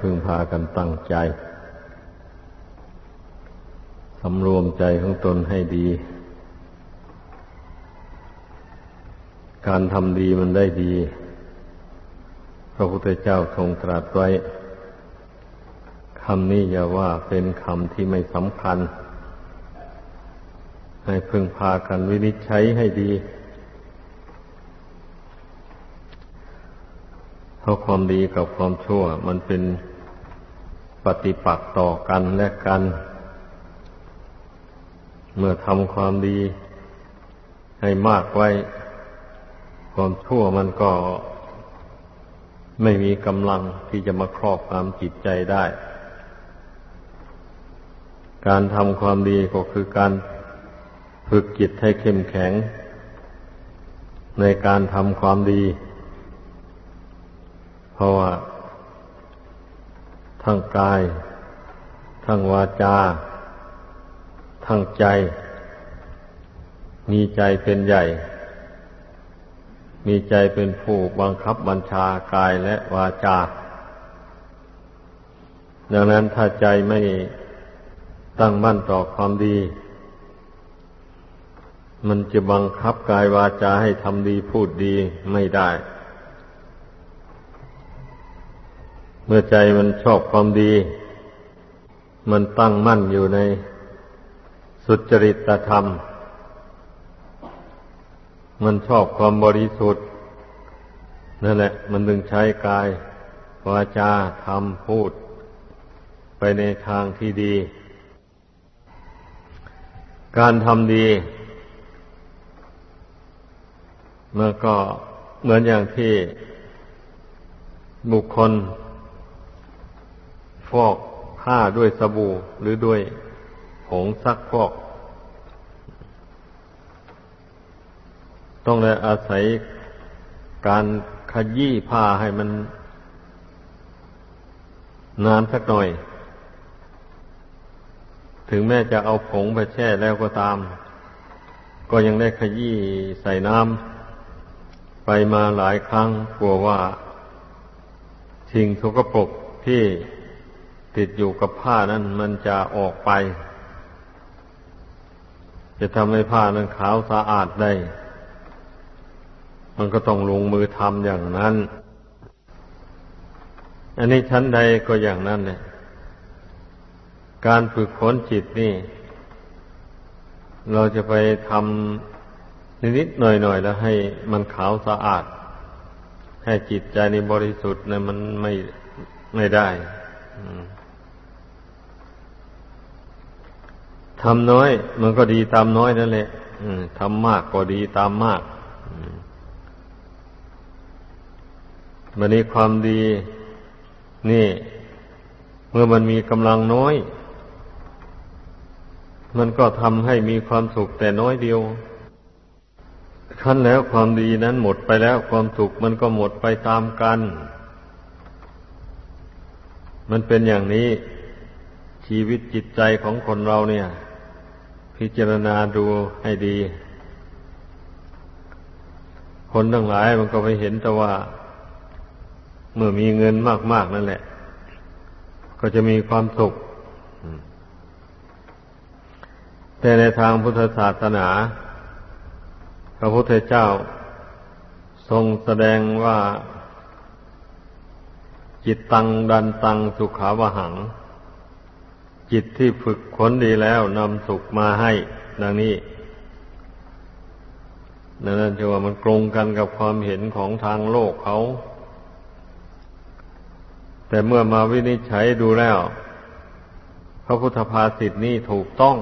พึงพากันตั้งใจ สำรวมใจของตนให้ดี การทำดีมันได้ดี พระพุทธเจ้าทรงตรัสไว้คำนี้อย่าว่าเป็นคำที่ไม่สำคัญ ให้พึงพากันวินิจฉัยให้ดี ราะความดีกับความชั่ว มันเป็นปฏิปักษ์ต่อกันและกัน เมื่อทำความดีให้มากไว้ ความชั่วมันก็ไม่มีกำลังที่จะมาครอบงำจิตใจได้ การทำความดีก็คือการฝึกจิตให้เข้มแข็ง ในการทำความดี เพราะว่า ทั้งกาย ทั้งวาจา ทั้งใจ มีใจเป็นใหญ่ มีใจเป็นผู้บังคับบัญชากายและวาจา ดังนั้นถ้าใจไม่ตั้งมั่นต่อความดี มันจะบังคับกายวาจาให้ทำดีพูดดีไม่ได้ เมื่อใจมันชอบความดี มันตั้งมั่นอยู่ในสุจริตธรรม มันชอบความบริสุทธิ์นั่นแหละ มันดึงใช้กายวาจาทำพูด ไปในทางที่ดี การทำดีมันก็เหมือนอย่างที่บุคคล ฟอกผ้าด้วยสบู่หรือด้วยผงซักฟอก ต้องได้อาศัยการขยี้ผ้าให้มันนานสักหน่อย ถึงแม้จะเอาผงไปแช่แล้วก็ตาม ก็ยังได้ขยี้ใส่น้ำไปมาหลายครั้งกลัวว่าสิ่งสกปรกที่ ติดอยู่กับผ้านั้นมันจะออกไป จะทำให้ผ้านั้นขาวสะอาดได้ มันก็ต้องลงมือทำอย่างนั้น อันนี้ชั้นใดก็อย่างนั้นเนี่ยการฝึกฝนจิตนี่ เราจะไปทำนิดๆหน่อยๆแล้วให้มันขาวสะอาด ให้จิตใจในบริสุทธิ์เนี่ยมันไม่ไม่ได้ อืม ทำน้อย มันก็ดีตามน้อยนั่นแหละทำมากก็ดีตามมากมันนี้ความดี นี่ เมื่อมันมีกำลังน้อย มันก็ทำให้มีความสุขแต่น้อยเดียวขั้นแล้วความดีนั้นหมดไปแล้วความสุขมันก็หมดไปตามกัน มันเป็นอย่างนี้ ชีวิตจิตใจของคนเราเนี่ย พิจารณาดูให้ดี คนทั้งหลายมันก็ไปเห็นแต่ว่า เมื่อมีเงินมาก ๆ นั่นแหละ ก็จะมีความสุข แต่ในทางพุทธศาสนา พระพุทธเจ้า ทรงแสดงว่า จิตตังดันตังสุขาวหัง จิตที่ฝึกขนดีแล้วนำสุขมาให้ ดังนี้นั่นจะว่ามันตรงกันกับความเห็นของทางโลกเขา แต่เมื่อมาวินิจฉัยดูแล้ว พระพุทธภาษิตนี้ถูกต้อง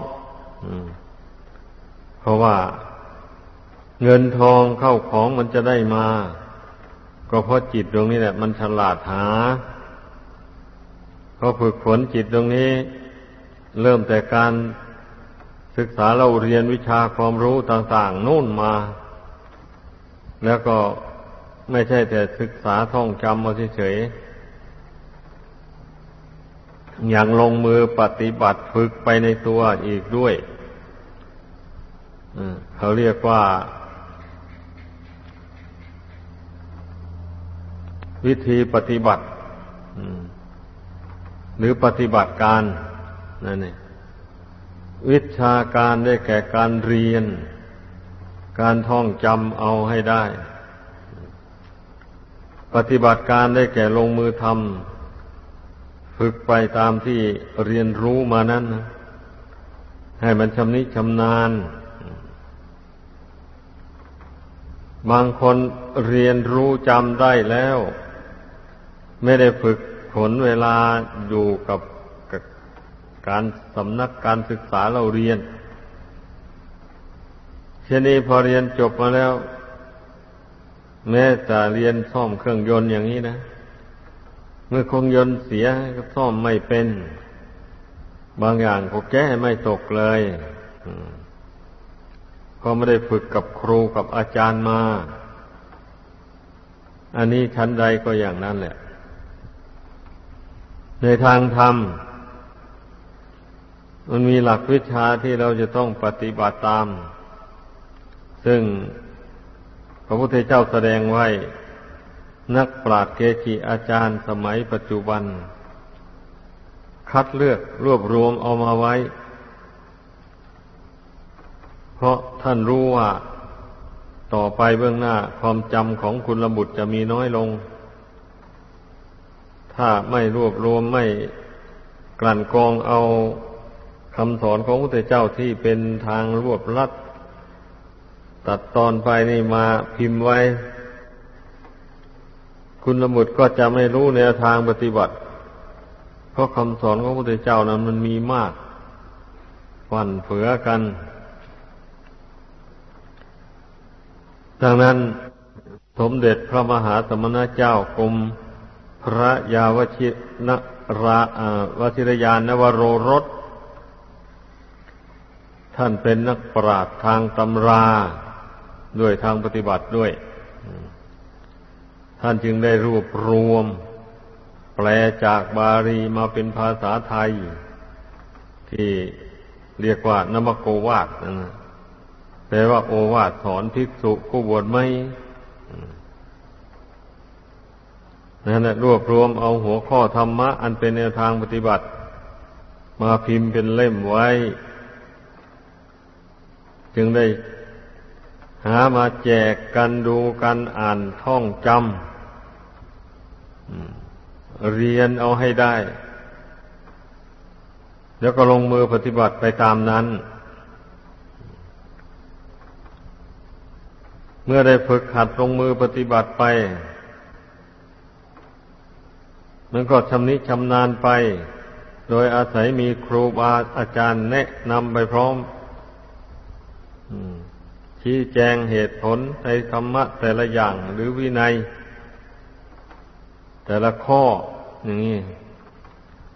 เพราะว่าเงินทองเข้าของมันจะได้มา ก็เพราะจิตตรงนี้แหละ มันฉลาดหา เพอฝึกฝนจิตตรงนี้ เริ่มแต่การศึกษาเราเรียนวิชาความรู้ต่าง ๆนู่นมา แล้วก็ไม่ใช่แต่ศึกษาท่องจำมาเฉยๆอย่างลงมือปฏิบัติฝึกไปในตัวอีกด้วยเขาเรียกว่า วิธีปฏิบัติหรือปฏิบัติการ นั่นเองวิชาการได้แก่การเรียน การท่องจำเอาให้ได้ ปฏิบัติการได้แก่ลงมือทำฝึกไปตามที่เรียนรู้มานั้นให้มันชำนิชำนาญ บางคนเรียนรู้จำได้แล้ว ไม่ได้ฝึกผลเวลาอยู่กับ การสำนักการศึกษาเราเรียนเช่นนี้พอเรียนจบมาแล้ว แม้จะเรียนซ่อมเครื่องยนต์อย่างนี้นะ เมื่อเครื่องยนต์เสียก็ซ่อมไม่เป็น บางอย่างก็แก้ไม่ตกเลยเพราะไม่ได้ฝึกกับครูกับอาจารย์มา อันนี้ชั้นใดก็อย่างนั้นแหละ ในทางธรรม มันมีหลักวิชาที่เราจะต้องปฏิบัติตาม ซึ่งพระพุทธเจ้าแสดงไว้ นักปราชญ์เกจิอาจารย์สมัยปัจจุบัน คัดเลือกรวบรวมเอามาไว้ เพราะท่านรู้ว่าต่อไปเบื้องหน้าความจำของคุณระบุตรจะมีน้อยลง ถ้าไม่รวบรวมไม่กลั่นกรองเอา คำสอนของพระพุทธเจ้าที่เป็นทางรวบลัด ตัดตอนไปนี่มาพิมพ์ไว้ คุณละมุดก็จะไม่รู้แนวทางปฏิบัติ เพราะคำสอนของพระพุทธเจ้านั้นมันมีมากฝันเฟือกัน ดังนั้นสมเด็จพระมหาสมณเจ้ากรมพระยาวชินรา วชิรยานนวโรรส ท่านเป็นนักปราชญ์ทางตำรา ด้วยทางปฏิบัติด้วย ท่านจึงได้รวบรวม แปลจากบาลีมาเป็นภาษาไทย ที่เรียกว่านมโกวาทนะแปลว่าโอวาทสอนภิกษุผู้บวชไม่นั่นแหละรวบรวมเอาหัวข้อธรรมะ อันเป็นแนวทางปฏิบัติ มาพิมพ์เป็นเล่มไว้ จึงได้หามาแจกกันดูกันอ่านท่องจำเรียนเอาให้ได้ แล้วก็ลงมือปฏิบัติไปตามนั้น เมื่อได้ฝึกหัดลงมือปฏิบัติไป มันก็ชำนิชำนาญไป โดยอาศัยมีครูบาอาจารย์แนะนำไปพร้อม ชี้แจงเหตุผลในธรรมะแต่ละอย่างหรือวินัย แต่ละข้ออย่างนี้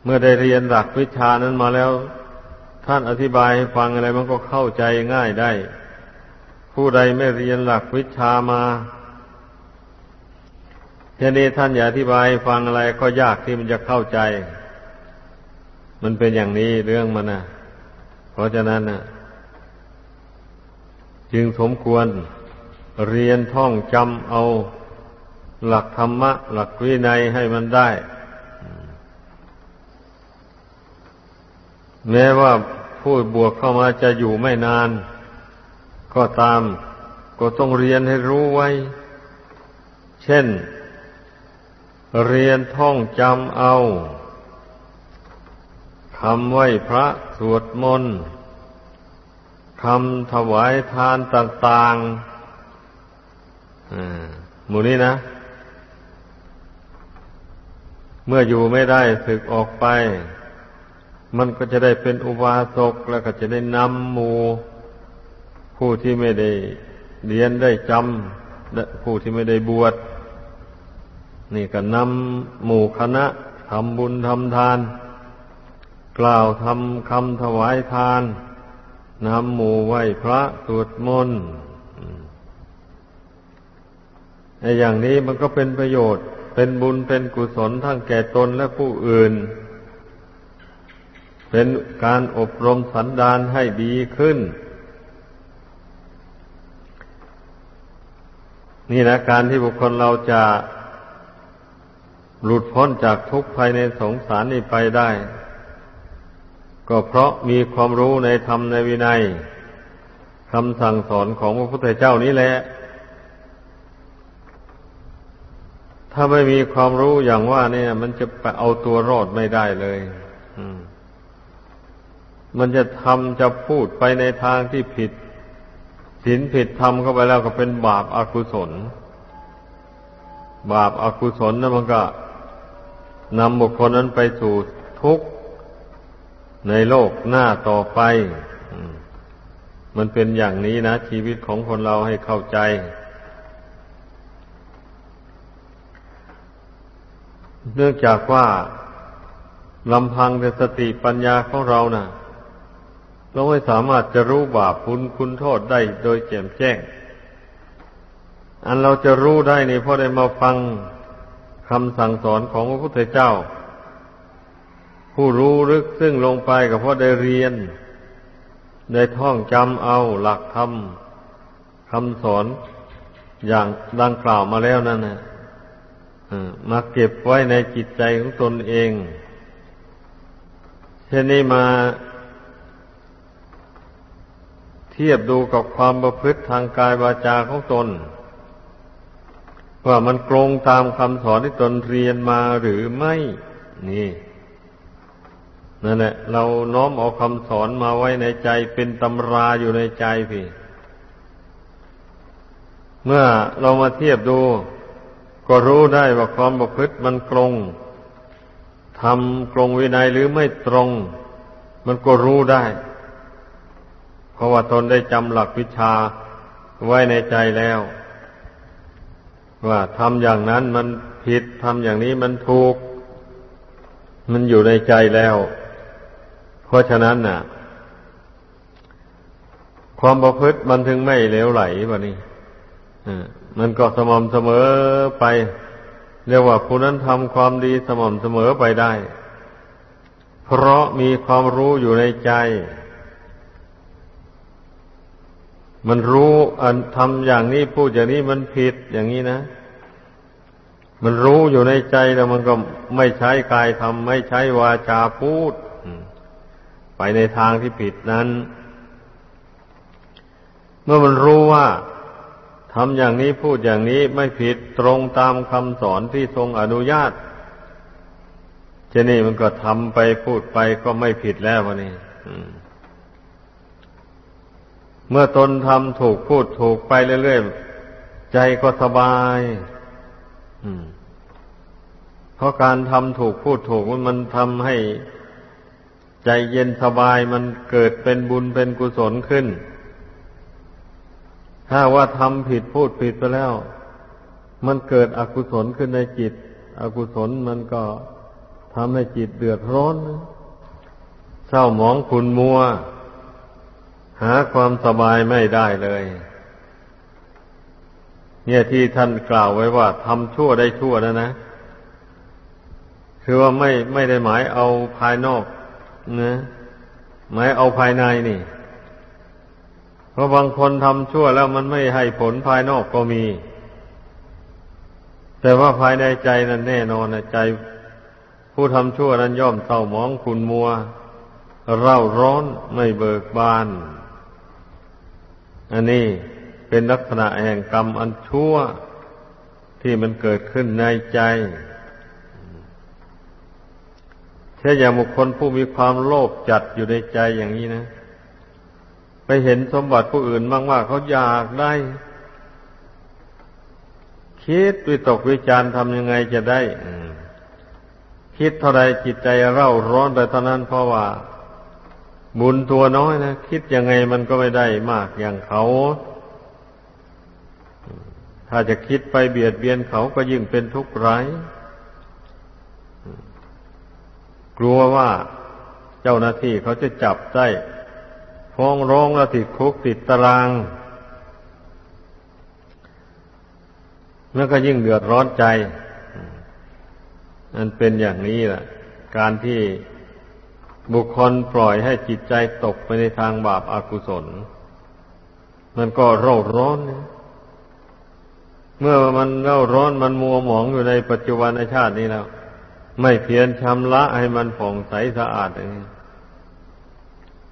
เมื่อได้เรียนหลักวิชานั้นมาแล้ว ท่านอธิบายให้ฟังอะไรมันก็เข้าใจง่ายได้ ผู้ใดไม่เรียนหลักวิชามาทีนี้ท่านอย่าอธิบายฟังอะไรก็ยากที่มันจะเข้าใจ มันเป็นอย่างนี้เรื่องมันนะเพราะฉะนั้นนะ จึงสมควรเรียนท่องจำเอาหลักธรรมะ หลักวินัยให้มันได้ แม้ว่าผู้บวกเข้ามาจะอยู่ไม่นาน ก็ตามก็ต้องเรียนให้รู้ไว้ เช่น เรียนท่องจำเอาคำไหว้พระสวดมนต์ คำถวายทานต่างๆหมู่นี้นะ เมื่ออยู่ไม่ได้สึกออกไป มันก็จะได้เป็นอุบาสกแล้วก็จะได้นำหมู่ผู้ที่ไม่ได้เรียนได้จำผู้ที่ไม่ได้บวชนี่ก็นำหมู่คณะทำบุญทำทาน กล่าวทำคำถวายทาน นำหมู่ไหวพระสวดมนต์ไอ้อย่างนี้มันก็เป็นประโยชน์ เป็นบุญเป็นกุศลทั้งแก่ตนและผู้อื่น เป็นการอบรมสันดานให้ดีขึ้น นี่นะการที่บุคคลเราจะหลุดพ้นจากทุกข์ภายในสงสารนี้ไปได้ ก็เพราะมีความรู้ในธรรมในวินัยคำสั่งสอนของพระพุทธเจ้านี้แหละ ถ้าไม่มีความรู้อย่างว่า เนี่ย มันจะไปเอาตัวรอดไม่ได้เลยมันจะทำจะพูดไปในทางที่ผิดศีลผิดทำเข้าไปแล้วก็เป็นบาปอากุศล บาปอากุศลนั่นมันก็นำบุคคลนั้นไปสู่ทุกข์ ในโลกหน้าต่อไปมันเป็นอย่างนี้นะ ชีวิตของคนเราให้เข้าใจ เนื่องจากว่าลำพังแต่สติปัญญาของเรานะ่ะเราไม่สามารถจะรู้บาปคุณคุณโทษได้โดยแจ่มแจ้ง อันเราจะรู้ได้นี่เพราะได้มาฟังคำสั่งสอนของพระพุทธเจ้า ผู้รู้ลึกซึ่งลงไปก็เพราะได้เรียน ได้ท่องจำเอาหลักธรรมคำสอนอย่างดังกล่าวมาแล้วนั่นนะมาเก็บไว้ในจิตใจของตนเอง เช่นนี้มาเทียบดูกับความประพฤติทางกายวาจาของตน ว่ามันตรงตามคำสอนที่ตนเรียนมาหรือไม่ นี่ นั่นแหละ เราน้อมเอาคำสอนมาไว้ในใจเป็นตำราอยู่ในใจพี่ เมื่อเรามาเทียบดู ก็รู้ได้ว่าความประพฤติมันตรงทำกรงวินัยหรือไม่ตรง มันก็รู้ได้ เพราะว่าตนได้จำหลักวิชาไว้ในใจแล้ว ว่าทำอย่างนั้นมันผิดทำอย่างนี้มันถูก มันอยู่ในใจแล้ว เพราะฉะนั้นน่ะ ความประพฤติมันถึงไม่เลวไหลวะนี่มันก็สม่ำเสมอไป เรียกว่าผู้นั้นทำความดีสม่ำเสมอไปได้ เพราะมีความรู้อยู่ในใจ มันรู้อันทำอย่างนี้พูดอย่างนี้มันผิดอย่างนี้นะมันรู้อยู่ในใจแล้วมันก็ไม่ใช้กายทำไม่ใช้วาจาพูด ไปในทางที่ผิดนั้น เมื่อมันรู้ว่าทำอย่างนี้พูดอย่างนี้ไม่ผิดตรงตามคำสอนที่ทรงอนุญาตเจนี่มันก็ทำไปพูดไปก็ไม่ผิดแล้ววะนี่เมื่อตนทำถูกพูดถูกไปเรื่อยๆ ใจก็สบายเพราะการทำถูกพูดถูกมันทำให้ ใจเย็นสบายมันเกิดเป็นบุญเป็นกุศลขึ้น ถ้าว่าทำผิดพูดผิดไปแล้ว มันเกิดอกุศลขึ้นในจิต อกุศลมันก็ทำให้จิตเดือดร้อน เศร้าหมองขุนมัว หาความสบายไม่ได้เลย เนี่ยที่ท่านกล่าวไว้ว่าทำชั่วได้ชั่วนะนะ คือว่าไม่ไม่ได้หมายเอาภายนอก นะหมายเอาภายในนี่ เพราะบางคนทำชั่วแล้วมันไม่ให้ผลภายนอกก็มี แต่ว่าภายในใจนั้นแน่นอนนะใจ ผู้ทำชั่วนั้นย่อมเศร้าหมองขุนมัว เร่าร้อนไม่เบิกบาน อันนี้เป็นลักษณะแห่งกรรมอันชั่วที่มันเกิดขึ้นในใจ เช่นอย่างบุคคลผู้มีความโลภจัดอยู่ในใจอย่างนี้นะไปเห็นสมบัติผู้อื่นมากๆเขาอยากได้ คิดวิตกวิจารทำยังไงจะได้คิดเท่าไรจิตใจเร่าร้อนไปเท่านั้นเพราะว่า บุญตัวน้อยนะคิดยังไงมันก็ไม่ได้มากอย่างเขาถ้าจะคิดไปเบียดเบียนเขาก็ยิ่งเป็นทุกข์ร้าย กลัวว่าเจ้าหน้าที่เขาจะจับได้ฟ้องร้องแล้วติดคุกติดตาราง แล้วก็ยิ่งเดือดร้อนใจมันเป็นอย่างนี้แหละการที่บุคคลปล่อยให้จิตใจตกไปในทางบาปอากุศล มันก็โรคร้อนเมื่อมันเล่าร้อนมันมัวหมองอยู่ในปัจจุบันชาตินี้แล้ว ไม่เพียรชำระให้มันผ่องใสสะอาดอย่างนี้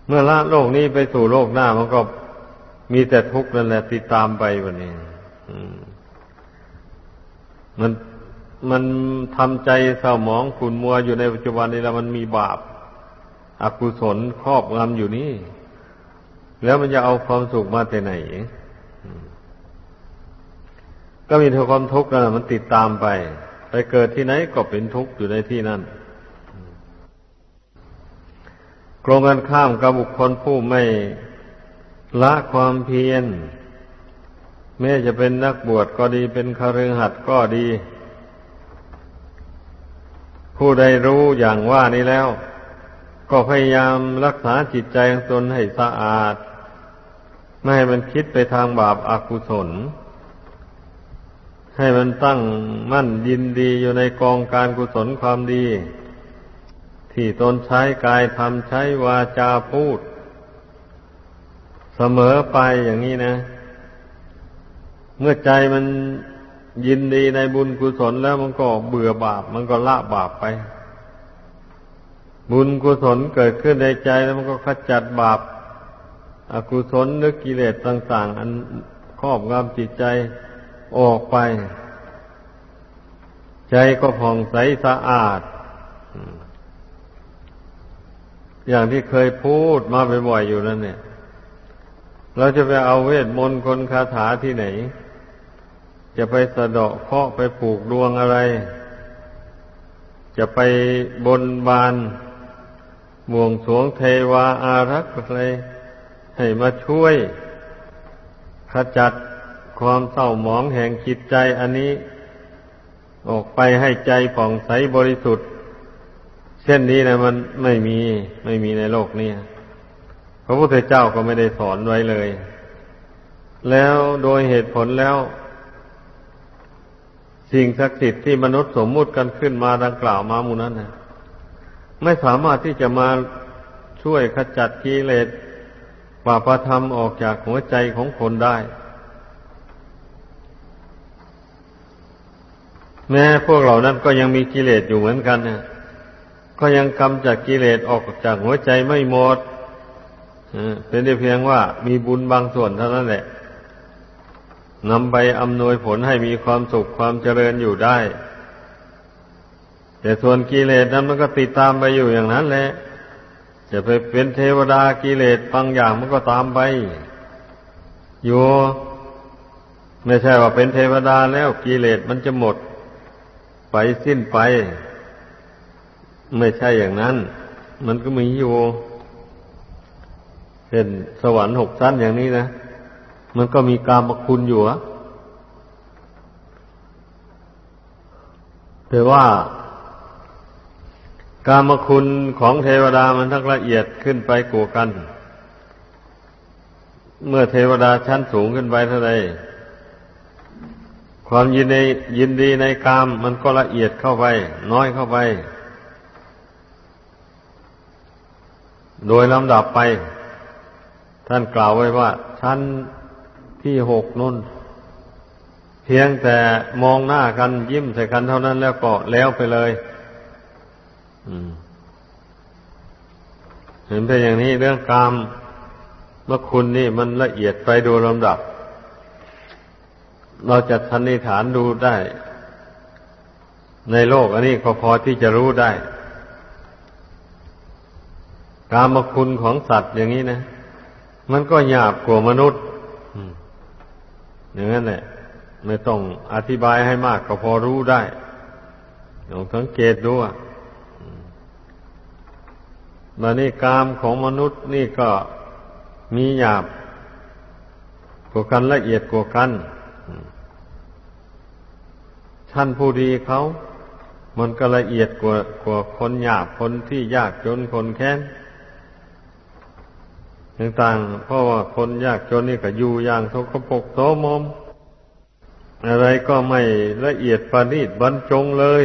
เมื่อละโลกนี้ไปสู่โลกหน้ามันก็มีแต่ทุกข์นั่นแหละติดตามไปวันนี้มันมันทำใจเศร้าหมองขุนมัวอยู่ในปัจจุบันนี้แล้วมันมีบาปอากุศลครอบงำอยู่นี่ แล้วมันจะเอาความสุขมาแต่ไหน ก็มีแต่ความทุกข์นั่นมันติดตามไป ไปเกิดที่ไหนก็เป็นทุกข์อยู่ในที่นั่นกรงกันข้ามกับบุคคลผู้ไม่ละความเพียรแม้จะเป็นนักบวชก็ดีเป็นคารหัดก็ดี ผู้ใดรู้อย่างว่านี้แล้ว ก็พยายามรักษาจิตใจของตนให้สะอาด ไม่ให้มันคิดไปทางบาปอากุศล ให้มันตั้งมั่นยินดีอยู่ในกองการกุศลความดี ที่ตนใช้กายทำใช้วาจาพูด เสมอไปอย่างนี้นะ เมื่อใจมันยินดีในบุญกุศลแล้วมันก็เบื่อบาป มันก็ละบาปไป บุญกุศลเกิดขึ้นในใจแล้วมันก็ขจัดบาปอากุศลนึกกิเลสต่าง ๆ อันครอบงำจิตใจ ออกไป ใจก็ผ่องใสสะอาด อย่างที่เคยพูดมาบ่อยๆอยู่นั่นเนี่ย เราจะไปเอาเวทมนต์คนคาถาที่ไหน จะไปสะเดาะเคาะไปปลูกดวงอะไร จะไปบนบานบวงสวงเทวาอารักษ์อะไรให้มาช่วยขจัด ความเศร้าหมองแห่งจิตใจอันนี้ ออกไปให้ใจผ่องใสบริสุทธิ์ เช่นนี้นะมันไม่มีไม่มีในโลกนี้พระพุทธเจ้าก็ไม่ได้สอนไว้เลย แล้วโดยเหตุผลแล้ว สิ่งศักดิ์สิทธิ์ที่มนุษย์สมมุติกันขึ้นมาดังกล่าวมามูนั้นนะไม่สามารถที่จะมาช่วยขจัดกิเลสปาปธรรมออกจากหัวใจของคนได้ แม้พวกเหล่านั้นก็ยังมีกิเลสอยู่เหมือนกันนะก็ยังกำจัดกิเลสออกจากหัวใจไม่หมดเป็นได้เพียงว่ามีบุญบางส่วนเท่านั้นแหละนำไปอำนวยผลให้มีความสุขความเจริญอยู่ได้ แต่ส่วนกิเลสนั้นมันก็ติดตามไปอยู่อย่างนั้นแหละ จะไปเป็นเทวดากิเลสบางอย่างมันก็ตามไปอยู่ไม่ใช่ว่าเป็นเทวดาแล้วกิเลสมันจะหมด ไปสิ้นไป ไม่ใช่อย่างนั้น มันก็มีอยู่เช่นสวรรค์หกชั้นอย่างนี้นะ มันก็มีกามคุณอยู่อะแต่ว่ากามคุณของเทวดามันทั้งละเอียดขึ้นไปกว่ากัน เมื่อเทวดาชั้นสูงขึ้นไปเท่าไร ความยินในยินดีในกามมันก็ละเอียดเข้าไป น้อยเข้าไป โดยลำดับไป ท่านกล่าวไว้ว่า ชั้นที่หกนุ่น เพียงแต่มองหน้ากันยิ้มใส่กันเท่านั้นแล้วก็แล้วไปเลยเห็นเป็นอย่างนี้เรื่องกามเมื่อคุณนี่มันละเอียดไปดูลำดับ เราจะสันนิษฐานดูได้ ในโลกอันนี้ก็พอที่จะรู้ได้ กามคุณของสัตว์อย่างนี้นะ มันก็หยาบกว่ามนุษย์อย่างนั้นแหละไม่ต้องอธิบายให้มากก็พอรู้ได้ลองสังเกตดูอะมานี่กามของมนุษย์นี่ก็มีหยาบกว่ากันละเอียดกว่ากัน ท่านผู้ดีเขา มันก็ละเอียดกว่ากว่าคนหยาบคนที่ยากจนคนแค้นต่างๆเพราะว่าคนยากจนนี่ก็อยู่อย่างสกปรกโสมม อะไรก็ไม่ละเอียดประณีตบรรจงเลย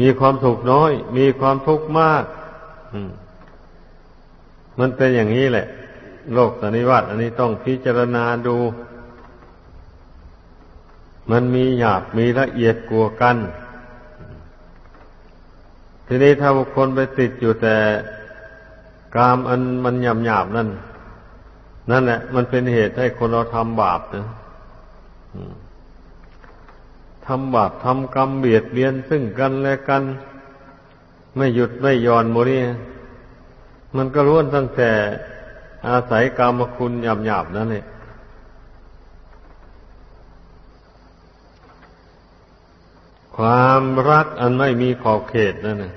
มีความสุขน้อย มีความทุกข์มาก มันเป็นอย่างนี้แหละ โลกสันนิวัตอันนี้ต้องพิจารณาดู มันมีหยาบมีละเอียดกลัวกัน ทีนี้ถ้าบุคคลไปติดอยู่แต่กามอันมันหยาบหยาบนั่น นั่นแหละ มันเป็นเหตุให้คนเราทำบาปนะทำบาปทำกรรมเบียดเบียนซึ่งกันและกัน ไม่หยุดไม่ย่อนโมนี่มันก็ล้วนตั้งแต่ อาศัยกรรมคุณหยาบๆนั่นเองความรักอันไม่มีขอบเขตนั่นนะ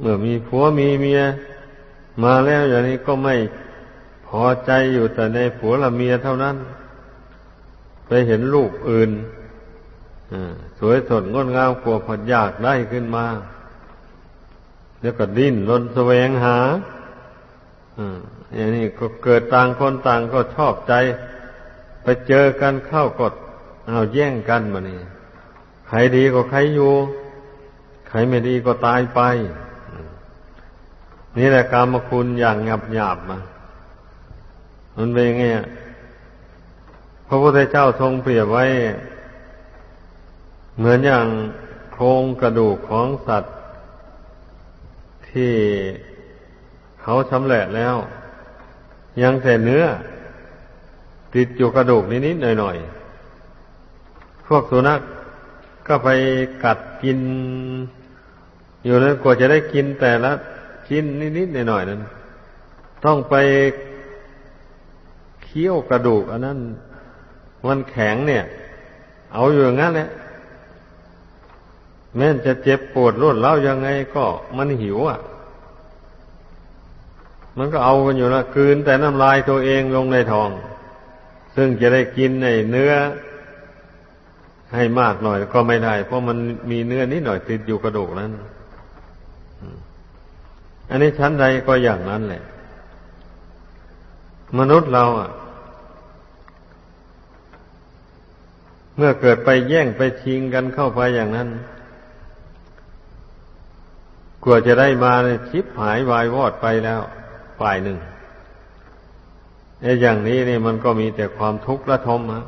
เมื่อมีผัวมีเมีย มาแล้วอย่างนี้ก็ไม่พอใจอยู่แต่ในผัวละเมียเท่านั้น ไปเห็นลูกอื่นสวยสดงดงามกว่าผัดยากได้ขึ้นมา แล้วก็ดิ้นรนแสวงหา อย่างนี้ก็เกิดต่างคนต่างก็ชอบใจ ไปเจอกันเข้าก็เอาแย่งกันมานี่ใครดีก็ใครอยู่ ใครไม่ดีก็ตายไป นี่แหละกรรมคุณอย่างหยาบหยาบมามันเป็นไงพระพุทธเจ้าทรงเปรียบไว้ เหมือนอย่างโครงกระดูกของสัตว์ที่ เขาชำแหละแล้ว ยังแต่เนื้อ ติดอยู่กระดูกนิดๆหน่อยๆพวกสุนัขก็ไปกัดกิน อยู่นั้นกว่าจะได้กินแต่ละชิ้นนิดๆหน่อยๆนั้น ต้องไปเคี้ยวกระดูก อันนั้นมันแข็งเนี่ย เอาอยู่อย่างนั้นแหละแม้จะเจ็บปวดรวดเล่ายังไงก็มันหิวอะ มันก็เอากันอยู่ละคืนแต่น้ำลายตัวเองลงในท้อง ซึ่งจะได้กินในเนื้อ ให้มากหน่อยก็ไม่ได้ เพราะมันมีเนื้อนิดหน่อยติดอยู่กระดูกนั้น อันนี้ชั้นใดก็อย่างนั้นแหละ มนุษย์เราอะ เมื่อเกิดไปแย่งไปชิงกันเข้าไปอย่างนั้นกว่าจะได้มาชิบหายวายวอดไปแล้ว ฝ่ายหนึ่งไอ้อย่างนี้นี่มันก็มีแต่ความทุกข์ละทมฮะ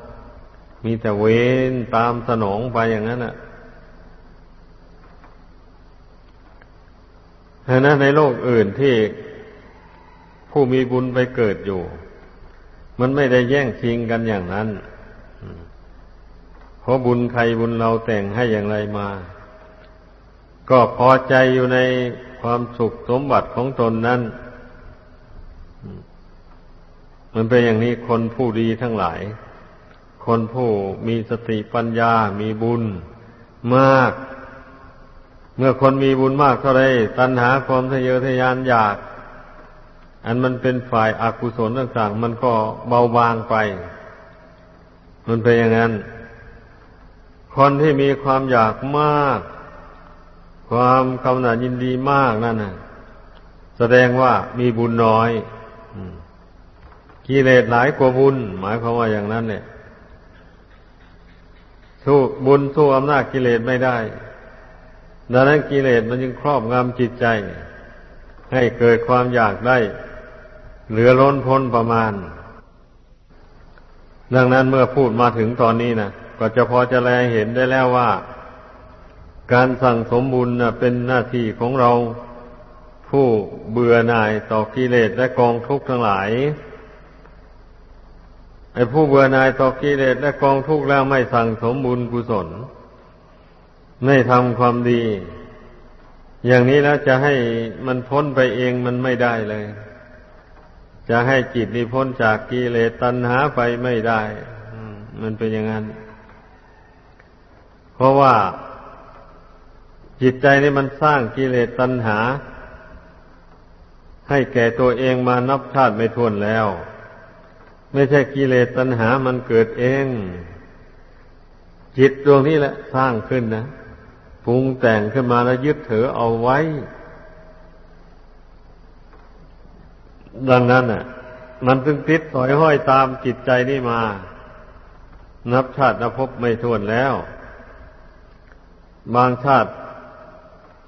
มีแต่เวรตามสนองไปอย่างนั้นอะฉะในโลกอื่นที่ผู้มีบุญไปเกิดอยู่ มันไม่ได้แย่งชิงกันอย่างนั้น เพราะบุญใครบุญเราแต่งให้อย่างไรมา ก็พอใจอยู่ในความสุขสมบัติของตนนั้น มันเป็นอย่างนี้คนผู้ดีทั้งหลาย คนผู้มีสติปัญญา มีบุญมาก เมื่อคนมีบุญมากเท่าไรตัณหาความทะเยอทะยานอยาก อันมันเป็นฝ่ายอากุศลต่างๆ มันก็เบาบางไป มันเป็นอย่างนั้น คนที่มีความอยากมาก ความกำหนัดยินดีมากนั่นนะแสดงว่ามีบุญน้อย กิเลสหลายกว่าบุญ หมายความว่าอย่างนั้นเนี่ยสู้บุญสู้อำนาจกิเลสไม่ได้ดังนั้นกิเลสมันจึงครอบงำจิตใจ ให้เกิดความอยากได้ เหลือล้นพ้นประมาณ ดังนั้นเมื่อพูดมาถึงตอนนี้นะก็จะพอจะแลเห็นได้แล้วว่า การสั่งสมบุญเป็นหน้าที่ของเราผู้เบื่อหน่ายต่อกิเลสและกองทุกข์ทั้งหลาย ไอ้ผู้เบื่อหน่ายต่อกิเลสและกองทุกข์แล้วไม่สั่งสมบุญกุศล ไม่ทำความดี อย่างนี้แล้วจะให้มันพ้นไปเองมันไม่ได้เลย จะให้จิตนี้พ้นจากกิเลสตัณหาไปไม่ได้มันเป็นอย่างนั้น เพราะว่าจิตใจนี่มันสร้างกิเลสตัณหา ให้แก่ตัวเองมานับชาติไม่ทวนแล้ว ไม่ใช่กิเลสตัณหามันเกิดเอง จิตดวงนี้แหละสร้างขึ้นนะปรุงแต่งขึ้นมาแล้วยึดถือเอาไว้ ดังนั้นอะ มันจึงติดสอยห้อยตามจิตใจนี่มา นับชาตินับพบไม่ทวนแล้ว บางชาติ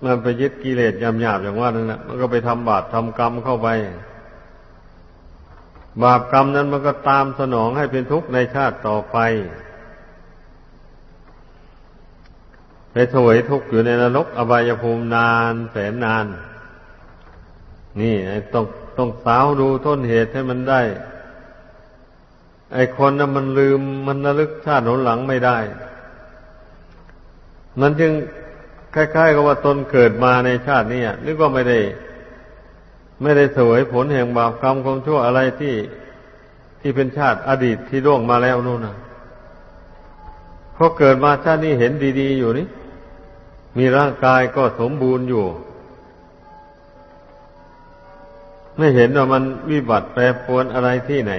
มันไปยึดกิเลสยำหยาบอย่างว่านั่นแหละมันก็ไปทำบาปทำกรรมเข้าไป บาปกรรมนั้นมันก็ตามสนองให้เป็นทุกข์ในชาติต่อไป ไปถวยทุกข์อยู่ในนรกอบายภูมินานแสนนาน นี่ต้องต้องสาวดูต้นเหตุให้มันได้ ไอคนนั้นมันลืมมันระลึกชาติหนหลังไม่ได้ มันจึงคล้ายๆกับว่าตนเกิดมาในชาตินี้นึกว่าไม่ได้ ไม่ได้สวยผลแห่งบาปกรรมของชั่วอะไรที่ที่เป็นชาติอดีตที่ล่วงมาแล้วนู่นนะเพราะเกิดมาชาตินี้เห็นดีๆอยู่นี่ มีร่างกายก็สมบูรณ์อยู่ ไม่เห็นว่ามันวิบัติแปรปรวนอะไรที่ไหน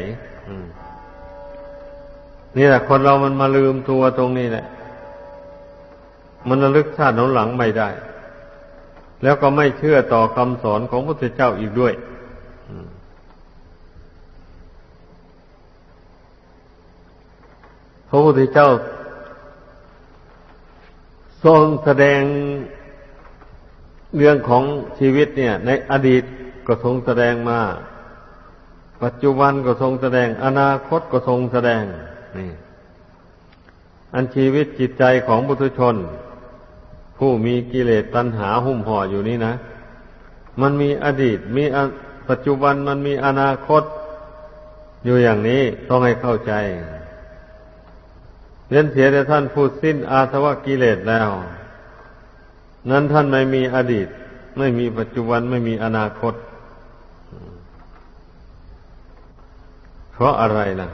นี่แหละคนเรามันมาลืมตัวตรงนี้แหละ มันระลึกชาติหนหลังไม่ได้ แล้วก็ไม่เชื่อต่อคำสอนของพระพุทธเจ้าอีกด้วยพระพุทธเจ้า ทรงแสดงเรื่องของชีวิตเนี่ย ในอดีตก็ทรงแสดงมา ปัจจุบันก็ทรงแสดง อนาคตก็ทรงแสดงนี่อันชีวิตจิตใจของบุตุชน ผู้มีกิเลสตัณหาหุ้มห่ออยู่นี่นะ มันมีอดีต มีปัจจุบันมันมีอนาคต อยู่อย่างนี้ต้องให้เข้าใจเน้นเสียแต่ท่านพูดสิ้นอาสวะกิเลสแล้ว นั้นท่านไม่มีอดีต ไม่มีปัจจุบันไม่มีอนาคต เพราะอะไรล่ะ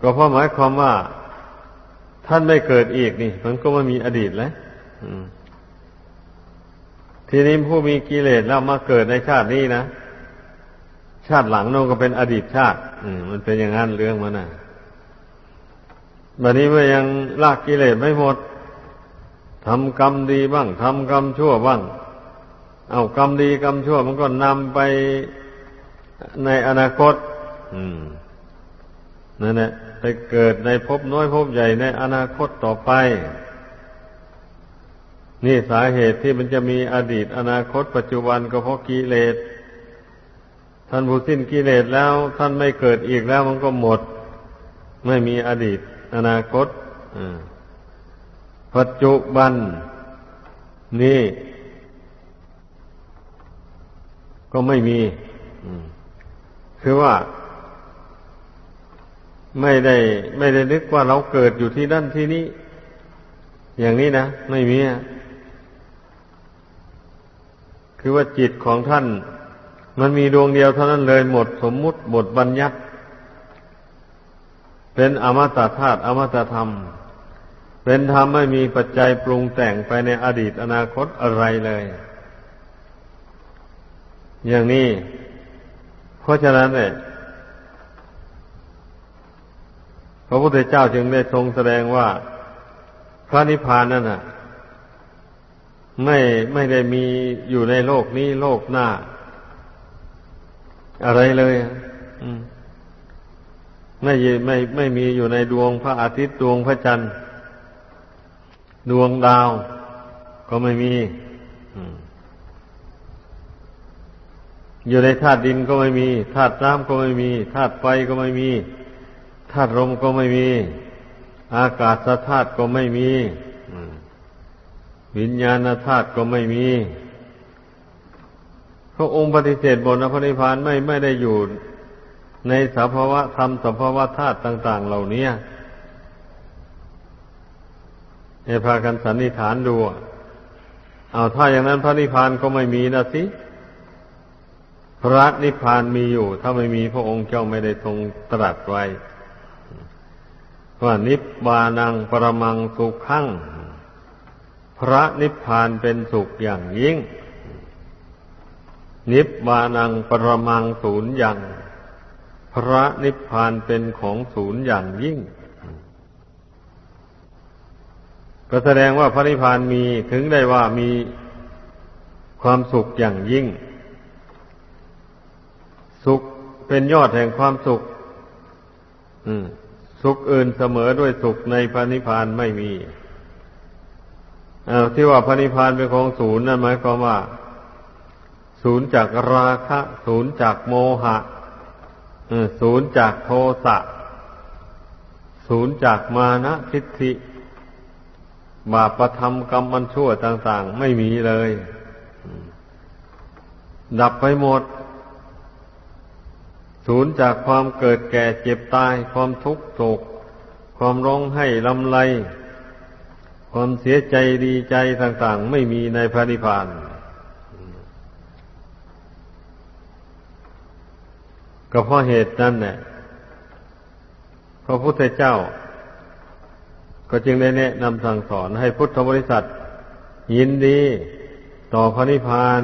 ก็เพราะหมายความว่า ท่านไม่เกิดอีกนี่ มันก็ไม่มีอดีตแล้ว ทีนี้ผู้มีกิเลสแล้วมาเกิดในชาตินี้นะชาติหลังนั่นก็เป็นอดีตชาติมันเป็นอย่างนั้นเรื่องมันนะบัดนี้เมื่อยังลากกิเลสไม่หมดทำกรรมดีบ้างทำกรรมชั่วบ้าง เอากรรมดีกรรมชั่ว มันก็นำไปในอนาคตอืมนั่นแหละไปเกิดในภพน้อยภพใหญ่ในอนาคตต่อไป นี่สาเหตุที่มันจะมีอดีตอนาคตปัจจุบันก็เพราะกิเลสท่านผู้สิ้นกิเลสแล้ว ท่านไม่เกิดอีกแล้วมันก็หมด ไม่มีอดีต อนาคตปัจจุบัน นี่ ก็ไม่มีคือว่า ไม่ได้ ไม่ได้นึกว่าเราเกิดอยู่ที่นั่นที่นี้ อย่างนี้นะ ไม่มีอะ คือว่าจิตของท่าน มันมีดวงเดียวเท่านั้นเลยหมดสมมุติหมดบัญญัติ เป็นอมตะธาตุอมตะธรรม เป็นธรรมไม่มีปัจจัยปรุงแต่งไปในอดีตอนาคตอะไรเลย อย่างนี้ เพราะฉะนั้นเนี่ยพระพุทธเจ้าจึงได้ทรงแสดงว่า พระนิพพานนั่นน่ะ ไม่ไม่ได้มีอยู่ในโลกนี้โลกหน้า อะไรเลยไม่ไม่ไม่มีอยู่ในดวงพระอาทิตย์ดวงพระจันทร์ ดวงดาว ก็ไม่มีอยู่ในธาตุดินก็ไม่มีธาตุน้ำก็ไม่มีธาตุไฟก็ไม่มีธาตุลมก็ไม่มี อากาศธาตุก็ไม่มี วิญญาณธาตุก็ไม่มี พระองค์ปฏิเสธบนพระนิพพานไม่ไม่ได้อยู่ในสภาวะธรรมสภาวะธาตุต่าง ๆ เหล่านี้ให้พากันสันนิฐานดู เอาถ้าอย่างนั้นพระนิพพานก็ไม่มีนะสิ พระนิพพานมีอยู่ ถ้าไม่มีพระองค์เจ้าไม่ได้ทรงตรัสไว้ ว่านิบานังปรมังสุขัง พระนิพพานเป็นสุขอย่างยิ่ง นิพพานังปรมังศูนย์อย่าง พระนิพพานเป็นของศูนย์อย่างยิ่ง ก็แสดงว่าพระนิพพานมีถึงได้ว่ามีความสุขอย่างยิ่ง สุขเป็นยอดแห่งความสุข สุขอื่นเสมอด้วยสุขในพระนิพพานไม่มี ที่ว่าพระนิพพานเป็นของศูนย์นั่นหมายความว่า ศูนย์จากราคะ ศูนย์จากโมหะศูนย์จากโทสะศูนย์จากมานะทิฏฐิบาปประทำกรรมมันชั่วต่าง ๆ ไม่มีเลย ดับไปหมด ศูนย์จากความเกิดแก่เจ็บตาย ความทุกข์โศก ความร้องไห้ลำไร ความเสียใจดีใจต่าง ๆ ไม่มีในพระนิพพานก็เพราะเหตุนั้นเนี่ยพระพุทธเจ้า ก็จึงได้แนะนำสั่งสอนให้พุทธบริษัทยินดี ต่อพระนิพพาน